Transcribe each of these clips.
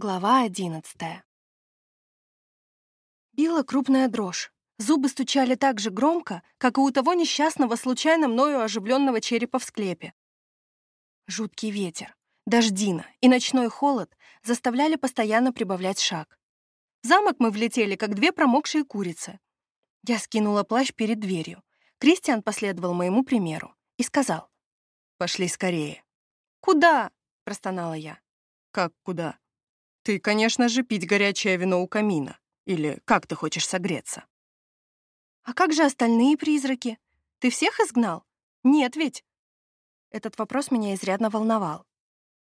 Глава одиннадцатая. Била крупная дрожь. Зубы стучали так же громко, как и у того несчастного, случайно мною оживленного черепа в склепе. Жуткий ветер, дождина и ночной холод заставляли постоянно прибавлять шаг. В замок мы влетели, как две промокшие курицы. Я скинула плащ перед дверью. Кристиан последовал моему примеру и сказал. «Пошли скорее». «Куда?» — простонала я. «Как куда?» Ты, конечно же, пить горячее вино у камина. Или как ты хочешь согреться? А как же остальные призраки? Ты всех изгнал? Нет ведь? Этот вопрос меня изрядно волновал.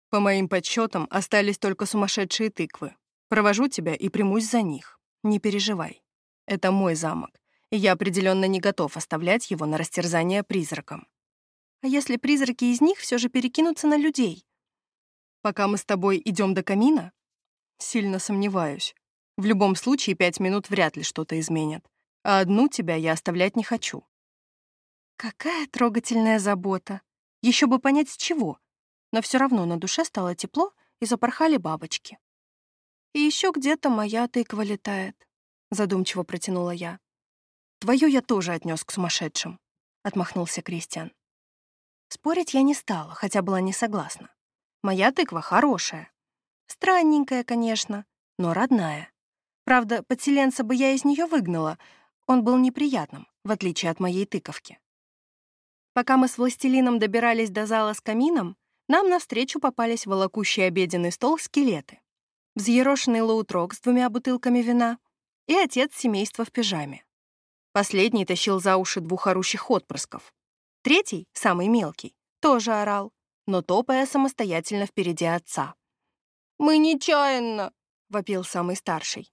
По моим подсчетам, остались только сумасшедшие тыквы. Провожу тебя и примусь за них. Не переживай. Это мой замок, и я определенно не готов оставлять его на растерзание призракам. А если призраки из них все же перекинутся на людей? Пока мы с тобой идем до камина, Сильно сомневаюсь. В любом случае, пять минут вряд ли что-то изменят. А одну тебя я оставлять не хочу. Какая трогательная забота. Еще бы понять, с чего. Но все равно на душе стало тепло, и запорхали бабочки. И еще где-то моя тыква летает, задумчиво протянула я. Твою я тоже отнес к сумасшедшим, отмахнулся Кристиан. Спорить я не стала, хотя была не согласна. Моя тыква хорошая, Странненькая, конечно, но родная. Правда, подселенца бы я из нее выгнала. Он был неприятным, в отличие от моей тыковки. Пока мы с властелином добирались до зала с камином, нам навстречу попались волокущий обеденный стол скелеты, взъерошенный лоутрок с двумя бутылками вина и отец семейства в пижаме. Последний тащил за уши двух орущих отпрысков. Третий, самый мелкий, тоже орал, но топая самостоятельно впереди отца. «Мы нечаянно!» — вопил самый старший.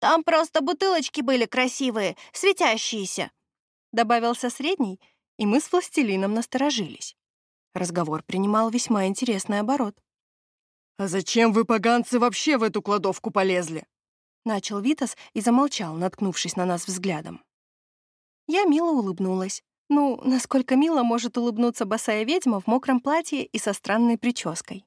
«Там просто бутылочки были красивые, светящиеся!» Добавился средний, и мы с властелином насторожились. Разговор принимал весьма интересный оборот. «А зачем вы, поганцы, вообще в эту кладовку полезли?» Начал Витас и замолчал, наткнувшись на нас взглядом. Я мило улыбнулась. Ну, насколько мило может улыбнуться босая ведьма в мокром платье и со странной прической.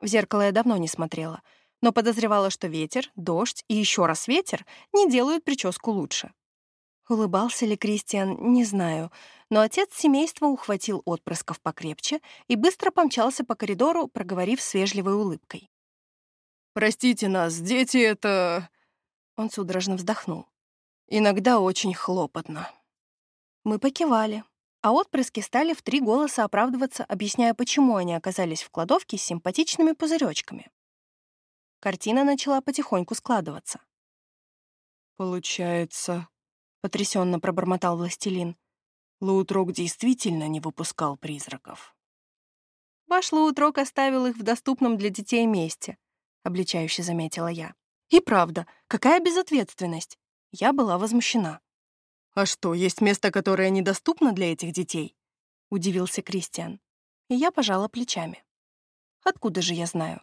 В зеркало я давно не смотрела, но подозревала, что ветер, дождь и еще раз ветер не делают прическу лучше. Улыбался ли Кристиан, не знаю, но отец семейства ухватил отпрысков покрепче и быстро помчался по коридору, проговорив с вежливой улыбкой. «Простите нас, дети — это...» Он судорожно вздохнул. «Иногда очень хлопотно». Мы покивали а отпрыски стали в три голоса оправдываться, объясняя, почему они оказались в кладовке с симпатичными пузыречками. Картина начала потихоньку складываться. «Получается», — потрясенно пробормотал властелин, Лаутрок действительно не выпускал призраков. «Ваш Лаутрок оставил их в доступном для детей месте», — обличающе заметила я. «И правда, какая безответственность!» Я была возмущена. «А что, есть место, которое недоступно для этих детей?» — удивился Кристиан. И я пожала плечами. «Откуда же я знаю?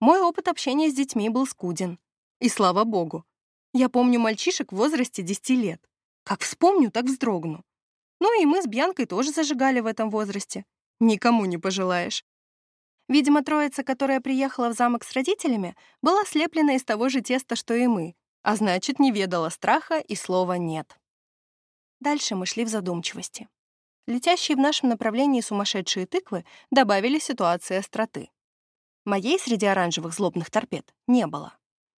Мой опыт общения с детьми был скуден. И слава богу. Я помню мальчишек в возрасте 10 лет. Как вспомню, так вздрогну. Ну и мы с Бьянкой тоже зажигали в этом возрасте. Никому не пожелаешь. Видимо, троица, которая приехала в замок с родителями, была слеплена из того же теста, что и мы, а значит, не ведала страха и слова «нет». Дальше мы шли в задумчивости. Летящие в нашем направлении сумасшедшие тыквы добавили ситуации остроты. Моей среди оранжевых злобных торпед не было.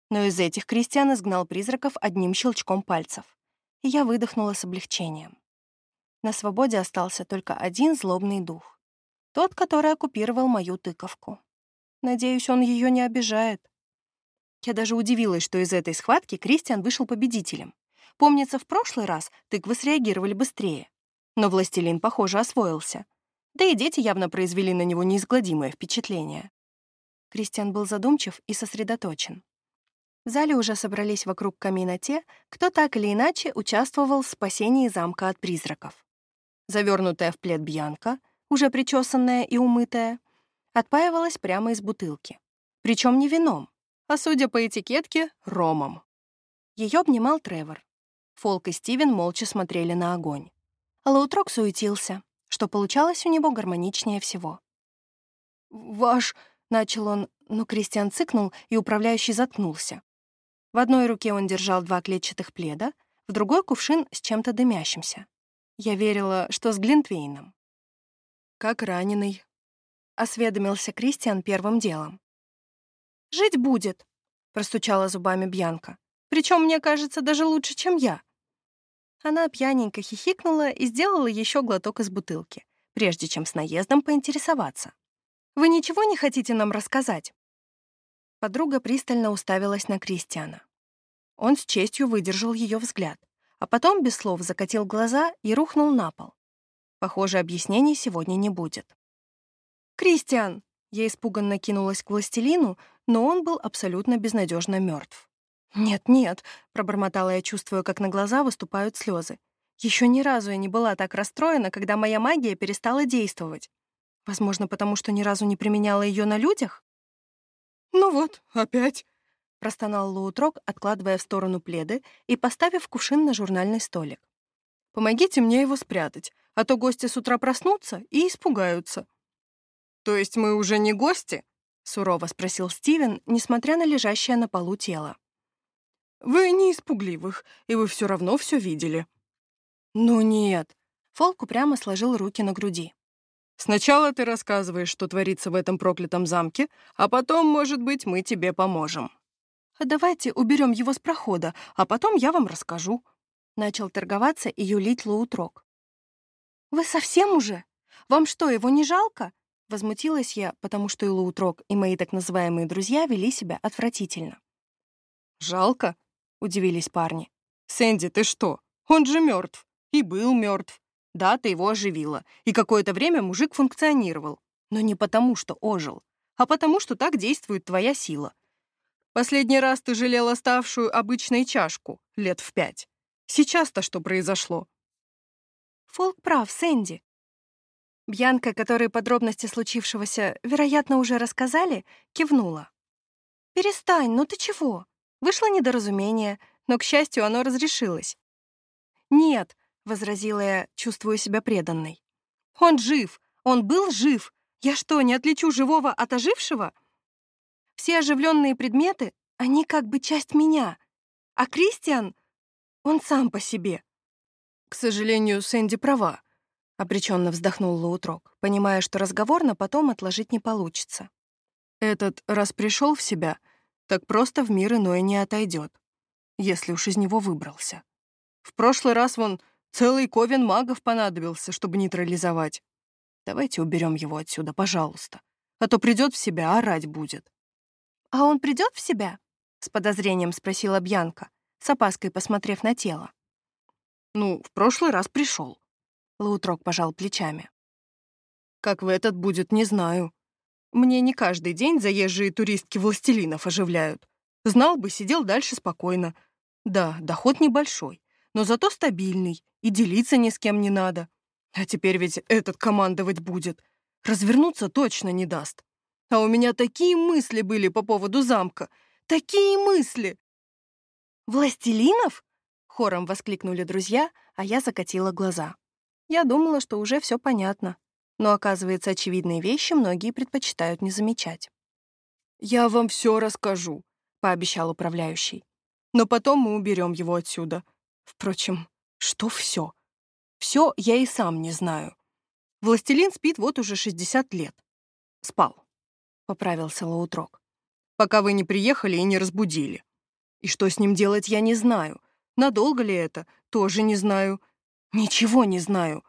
Но из этих крестьян изгнал призраков одним щелчком пальцев. И я выдохнула с облегчением. На свободе остался только один злобный дух. Тот, который оккупировал мою тыковку. Надеюсь, он ее не обижает. Я даже удивилась, что из этой схватки Кристиан вышел победителем. Помнится, в прошлый раз тыквы среагировали быстрее. Но властелин, похоже, освоился. Да и дети явно произвели на него неизгладимое впечатление. Кристиан был задумчив и сосредоточен. В зале уже собрались вокруг камина те, кто так или иначе участвовал в спасении замка от призраков. Завернутая в плед Бьянка, уже причесанная и умытая, отпаивалась прямо из бутылки. Причем не вином, а, судя по этикетке, ромом. Ее обнимал Тревор. Фолк и Стивен молча смотрели на огонь. Лаутрок суетился, что получалось у него гармоничнее всего. «Ваш...» — Начал он, но Кристиан цыкнул, и управляющий заткнулся. В одной руке он держал два клетчатых пледа, в другой — кувшин с чем-то дымящимся. Я верила, что с Глинтвейном. «Как раненый», — осведомился Кристиан первым делом. «Жить будет», — простучала зубами Бьянка. «Причем, мне кажется, даже лучше, чем я». Она пьяненько хихикнула и сделала еще глоток из бутылки, прежде чем с наездом поинтересоваться. «Вы ничего не хотите нам рассказать?» Подруга пристально уставилась на Кристиана. Он с честью выдержал ее взгляд, а потом без слов закатил глаза и рухнул на пол. Похоже, объяснений сегодня не будет. «Кристиан!» Я испуганно кинулась к властелину, но он был абсолютно безнадежно мертв. «Нет-нет», — пробормотала я, чувствуя, как на глаза выступают слезы. Еще ни разу я не была так расстроена, когда моя магия перестала действовать. Возможно, потому что ни разу не применяла ее на людях? «Ну вот, опять», — простонал Лоутрок, откладывая в сторону пледы и поставив кувшин на журнальный столик. «Помогите мне его спрятать, а то гости с утра проснутся и испугаются». «То есть мы уже не гости?» — сурово спросил Стивен, несмотря на лежащее на полу тело. «Вы не испугливых, и вы все равно все видели». «Ну нет». Фолк упрямо сложил руки на груди. Сначала ты рассказываешь, что творится в этом проклятом замке, а потом, может быть, мы тебе поможем. А давайте уберем его с прохода, а потом я вам расскажу. Начал торговаться и юлить Лоутрок. Вы совсем уже? Вам что, его не жалко? Возмутилась я, потому что и Лоутрок, и мои так называемые друзья вели себя отвратительно. «Жалко?» — удивились парни. «Сэнди, ты что? Он же мертв. И был мертв. Да, ты его оживила, и какое-то время мужик функционировал. Но не потому, что ожил, а потому, что так действует твоя сила. Последний раз ты жалела ставшую обычной чашку лет в пять. Сейчас-то что произошло? Фолк прав, Сэнди. Бьянка, которой подробности случившегося, вероятно, уже рассказали, кивнула. «Перестань, ну ты чего? Вышло недоразумение, но, к счастью, оно разрешилось. Нет, — возразила я, чувствуя себя преданной. «Он жив! Он был жив! Я что, не отличу живого от ожившего?» Все оживленные предметы, они как бы часть меня. А Кристиан, он сам по себе. «К сожалению, Сэнди права», — обреченно вздохнул Лаутрок, понимая, что разговор на потом отложить не получится. «Этот, раз пришел в себя, так просто в мир иной не отойдет, если уж из него выбрался. В прошлый раз вон Целый ковен магов понадобился, чтобы нейтрализовать. Давайте уберем его отсюда, пожалуйста. А то придет в себя, орать будет. «А он придет в себя?» — с подозрением спросила Бьянка, с опаской посмотрев на тело. «Ну, в прошлый раз пришел. Лаутрок пожал плечами. «Как в этот будет, не знаю. Мне не каждый день заезжие туристки властелинов оживляют. Знал бы, сидел дальше спокойно. Да, доход небольшой, но зато стабильный, и делиться ни с кем не надо. А теперь ведь этот командовать будет. Развернуться точно не даст. А у меня такие мысли были по поводу замка. Такие мысли! «Властелинов?» — хором воскликнули друзья, а я закатила глаза. Я думала, что уже все понятно. Но, оказывается, очевидные вещи многие предпочитают не замечать. «Я вам все расскажу», — пообещал управляющий. «Но потом мы уберем его отсюда. Впрочем, что все? Все я и сам не знаю. Властелин спит вот уже 60 лет. Спал, — поправился Лаутрок. Пока вы не приехали и не разбудили. И что с ним делать, я не знаю. Надолго ли это, тоже не знаю. Ничего не знаю.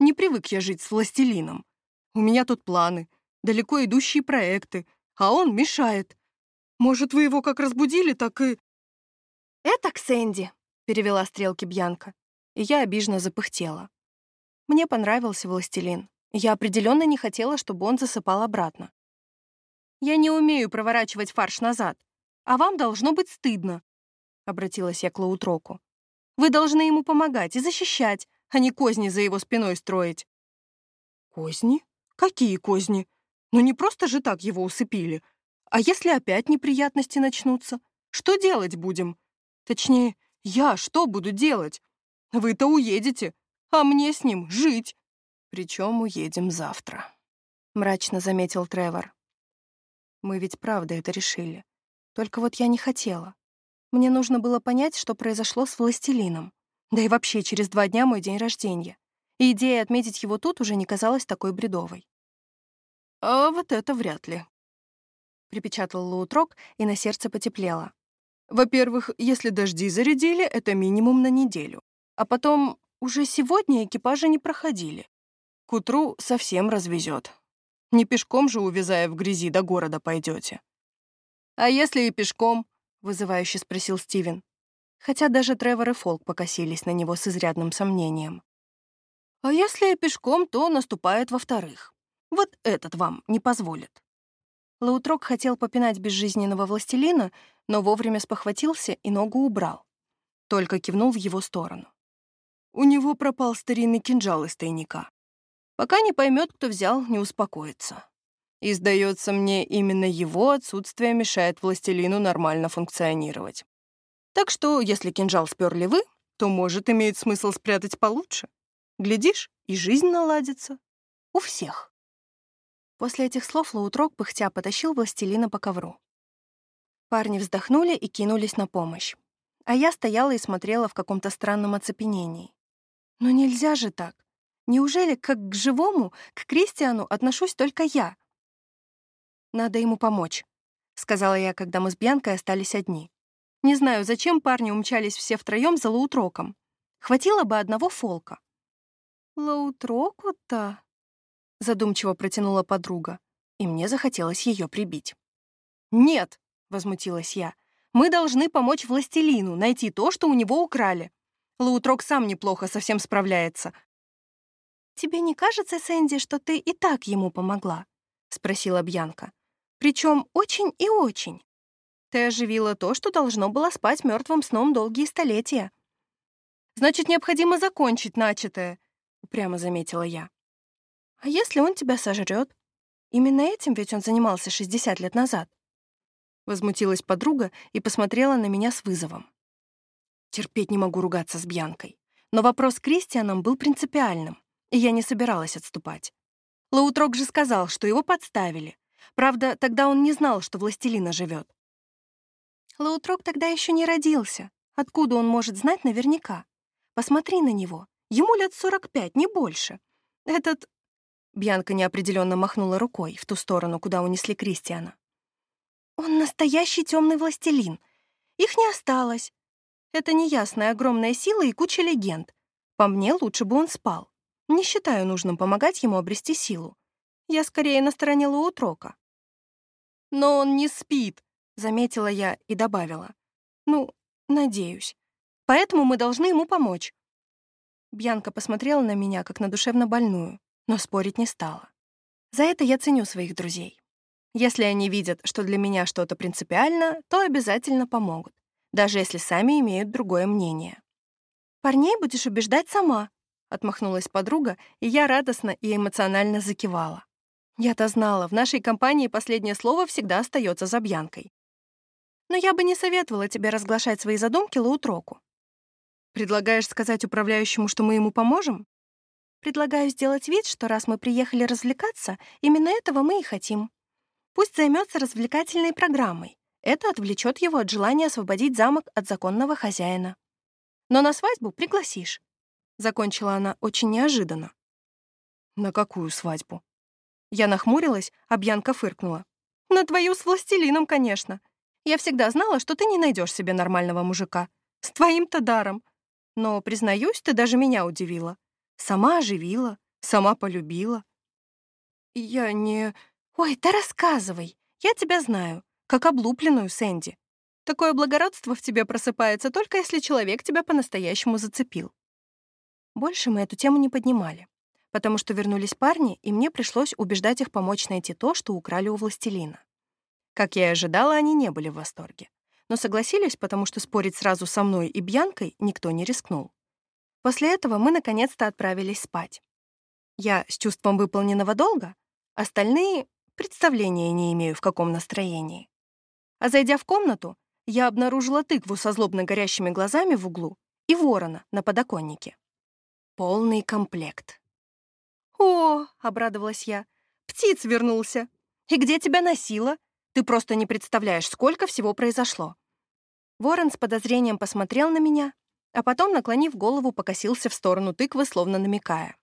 Не привык я жить с властелином. У меня тут планы, далеко идущие проекты, а он мешает. Может, вы его как разбудили, так и... «Это к Сэнди», — перевела стрелки Бьянка, и я обиженно запыхтела. Мне понравился властелин. Я определенно не хотела, чтобы он засыпал обратно. «Я не умею проворачивать фарш назад, а вам должно быть стыдно», — обратилась я к Лаутроку. «Вы должны ему помогать и защищать, а не козни за его спиной строить». «Козни? Какие козни? Ну не просто же так его усыпили. А если опять неприятности начнутся? Что делать будем? Точнее, я что буду делать? Вы-то уедете, а мне с ним жить. Причем уедем завтра, мрачно заметил Тревор. Мы ведь правда это решили. Только вот я не хотела. Мне нужно было понять, что произошло с властелином. Да и вообще, через два дня мой день рождения. И идея отметить его тут уже не казалась такой бредовой. «А вот это вряд ли», — припечатал Лаутрок, и на сердце потеплело. «Во-первых, если дожди зарядили, это минимум на неделю. А потом, уже сегодня экипажи не проходили. К утру совсем развезет. Не пешком же, увязая в грязи, до города пойдете. «А если и пешком?» — вызывающе спросил Стивен. Хотя даже Тревор и Фолк покосились на него с изрядным сомнением. «А если пешком, то наступает во-вторых. Вот этот вам не позволит». Лаутрок хотел попинать безжизненного властелина, но вовремя спохватился и ногу убрал. Только кивнул в его сторону. У него пропал старинный кинжал из тайника. Пока не поймет, кто взял, не успокоится. И, сдается мне, именно его отсутствие мешает властелину нормально функционировать. Так что, если кинжал сперли вы, то, может, имеет смысл спрятать получше. Глядишь, и жизнь наладится. У всех. После этих слов Лаутрок пыхтя потащил властелина по ковру. Парни вздохнули и кинулись на помощь. А я стояла и смотрела в каком-то странном оцепенении. Но нельзя же так. Неужели как к живому, к Кристиану отношусь только я? Надо ему помочь, — сказала я, когда мы с Бьянкой остались одни. Не знаю, зачем парни умчались все втроем за Лаутроком. Хватило бы одного фолка. «Лаутроку-то?» — задумчиво протянула подруга, и мне захотелось ее прибить. «Нет!» — возмутилась я. «Мы должны помочь властелину найти то, что у него украли. Лаутрок сам неплохо совсем справляется, «Тебе не кажется, Сэнди, что ты и так ему помогла?» — спросила Бьянка. «Причем очень и очень. Ты оживила то, что должно было спать мертвым сном долгие столетия». «Значит, необходимо закончить начатое», — упрямо заметила я. «А если он тебя сожрет? Именно этим ведь он занимался 60 лет назад». Возмутилась подруга и посмотрела на меня с вызовом. Терпеть не могу ругаться с Бьянкой. Но вопрос с Кристианом был принципиальным и я не собиралась отступать. Лаутрок же сказал, что его подставили. Правда, тогда он не знал, что властелина живет. Лаутрок тогда еще не родился. Откуда он может знать наверняка? Посмотри на него. Ему лет 45, не больше. Этот... Бьянка неопределенно махнула рукой в ту сторону, куда унесли Кристиана. Он настоящий темный властелин. Их не осталось. Это неясная огромная сила и куча легенд. По мне, лучше бы он спал. Не считаю нужным помогать ему обрести силу. Я скорее на стороне Лоутрока. «Но он не спит», — заметила я и добавила. «Ну, надеюсь. Поэтому мы должны ему помочь». Бьянка посмотрела на меня, как на душевно больную, но спорить не стала. За это я ценю своих друзей. Если они видят, что для меня что-то принципиально, то обязательно помогут, даже если сами имеют другое мнение. «Парней будешь убеждать сама», отмахнулась подруга, и я радостно и эмоционально закивала. Я-то знала, в нашей компании последнее слово всегда остается за Бьянкой. Но я бы не советовала тебе разглашать свои задумки Лаутроку. Предлагаешь сказать управляющему, что мы ему поможем? Предлагаю сделать вид, что раз мы приехали развлекаться, именно этого мы и хотим. Пусть займется развлекательной программой. Это отвлечет его от желания освободить замок от законного хозяина. Но на свадьбу пригласишь. Закончила она очень неожиданно. «На какую свадьбу?» Я нахмурилась, а Бьянка фыркнула. «На твою с властелином, конечно. Я всегда знала, что ты не найдешь себе нормального мужика. С твоим-то даром. Но, признаюсь, ты даже меня удивила. Сама оживила, сама полюбила». «Я не...» «Ой, да рассказывай. Я тебя знаю. Как облупленную, Сэнди. Такое благородство в тебе просыпается только если человек тебя по-настоящему зацепил. Больше мы эту тему не поднимали, потому что вернулись парни, и мне пришлось убеждать их помочь найти то, что украли у властелина. Как я и ожидала, они не были в восторге, но согласились, потому что спорить сразу со мной и Бьянкой никто не рискнул. После этого мы наконец-то отправились спать. Я с чувством выполненного долга, остальные представления не имею, в каком настроении. А зайдя в комнату, я обнаружила тыкву со злобно горящими глазами в углу и ворона на подоконнике. Полный комплект. «О!» — обрадовалась я. «Птиц вернулся! И где тебя носила? Ты просто не представляешь, сколько всего произошло». Ворон с подозрением посмотрел на меня, а потом, наклонив голову, покосился в сторону тыквы, словно намекая.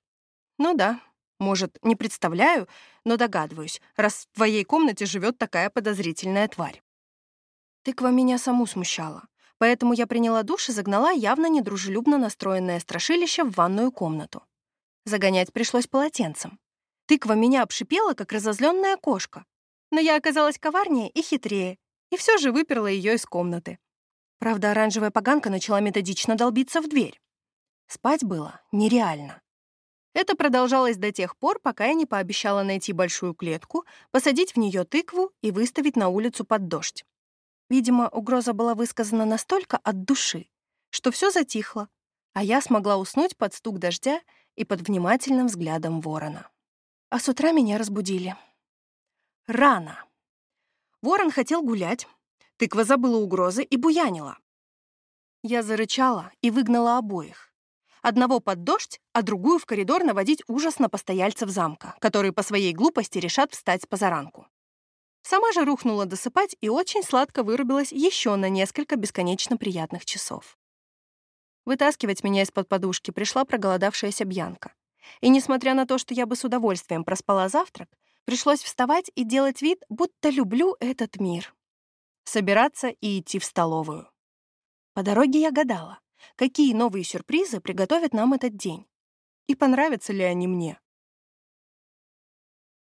«Ну да, может, не представляю, но догадываюсь, раз в твоей комнате живет такая подозрительная тварь». Тыква меня саму смущала, поэтому я приняла душ и загнала явно недружелюбно настроенное страшилище в ванную комнату. Загонять пришлось полотенцем. Тыква меня обшипела, как разозленная кошка, но я оказалась коварнее и хитрее, и все же выперла ее из комнаты. Правда, оранжевая поганка начала методично долбиться в дверь. Спать было нереально. Это продолжалось до тех пор, пока я не пообещала найти большую клетку, посадить в нее тыкву и выставить на улицу под дождь. Видимо, угроза была высказана настолько от души, что все затихло, а я смогла уснуть под стук дождя и под внимательным взглядом ворона. А с утра меня разбудили. Рано. Ворон хотел гулять. Тыква забыла угрозы и буянила. Я зарычала и выгнала обоих. Одного под дождь, а другую в коридор наводить ужас на постояльцев замка, которые по своей глупости решат встать позаранку. Сама же рухнула досыпать и очень сладко вырубилась еще на несколько бесконечно приятных часов. Вытаскивать меня из-под подушки пришла проголодавшаяся Бьянка. И несмотря на то, что я бы с удовольствием проспала завтрак, Пришлось вставать и делать вид, будто люблю этот мир. Собираться и идти в столовую. По дороге я гадала, какие новые сюрпризы приготовят нам этот день. И понравятся ли они мне.